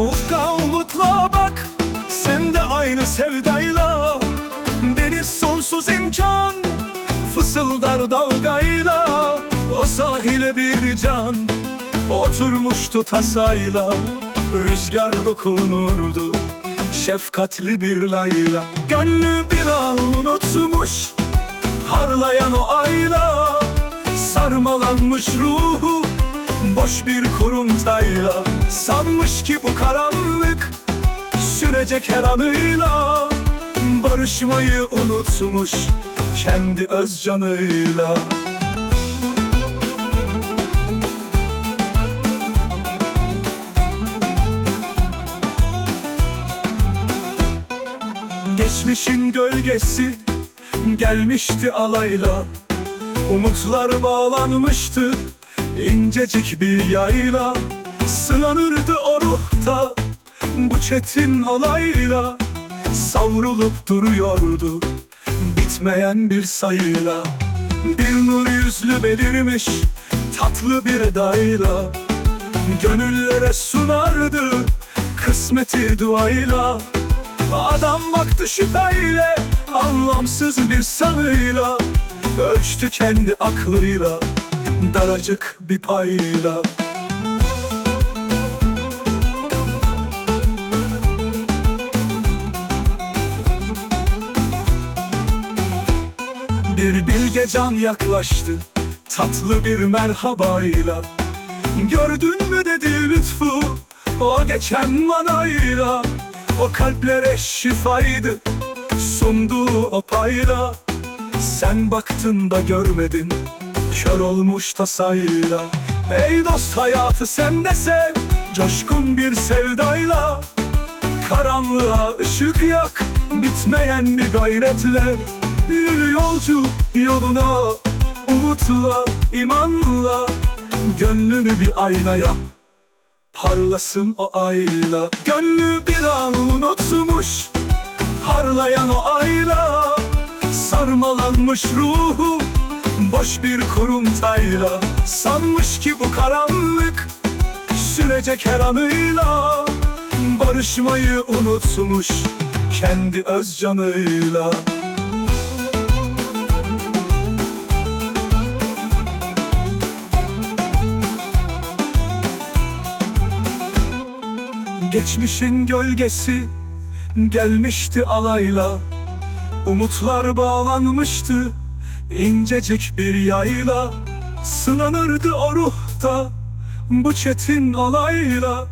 Ufka umutla bak Sen de aynı sevdayla. Deniz sonsuz imkan Fısıldar dalgayla. O sahile bir can Oturmuştu tasayla. Rüzgar dokunurdu Şefkatli bir layla. Gönlü bir an unutmuş Harlayan o ayla. Sarmalanmış ruhu Boş bir kuruntayla Sanmış ki bu karanlık Sürecek her anıyla. Barışmayı unutmuş Kendi öz canıyla. Geçmişin gölgesi gelmişti alayla. Umutlar bağlanmıştı incecik bir yayla Sınanırdı o ruhta. Bu çetin olayla Savrulup duruyordu bitmeyen bir sayıyla. Bir nur yüzlü belirmiş tatlı bir edayla Gönüllere sunardı kısmeti duayla. Adam baktı şüpheyle Anlamsız bir sanıyla. Ölçtü kendi aklıyla Daracık bir payla. Bir bilge can yaklaştı Tatlı bir merhabayla. Gördün mü dedi lütfu O geçen manayla. O kalplere şifaydı Sunduğu o payla. Sen baktın da görmedin Kör olmuş tasayla Ey dost hayatı sen de sev. Coşkun bir sevdayla Karanlığa ışık yak. Bitmeyen bir gayretle Yürü yolcu yoluna. Umutla, imanla Gönlünü bir aynaya. Parlasın o ayla Gönlü bir an unutmuş. Harlayan o ayla Sarmalanmış ruhu Boş bir kuruntayla Sanmış ki bu karanlık Sürecek her anıyla Barışmayı unutmuş Kendi öz canıyla Geçmişin gölgesi gelmişti alayla Umutlar bağlanmıştı incecik bir yayla Sınanırdı o ruhta bu çetin olayla.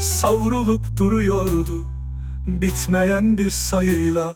Savrulup duruyordu bitmeyen bir sayıyla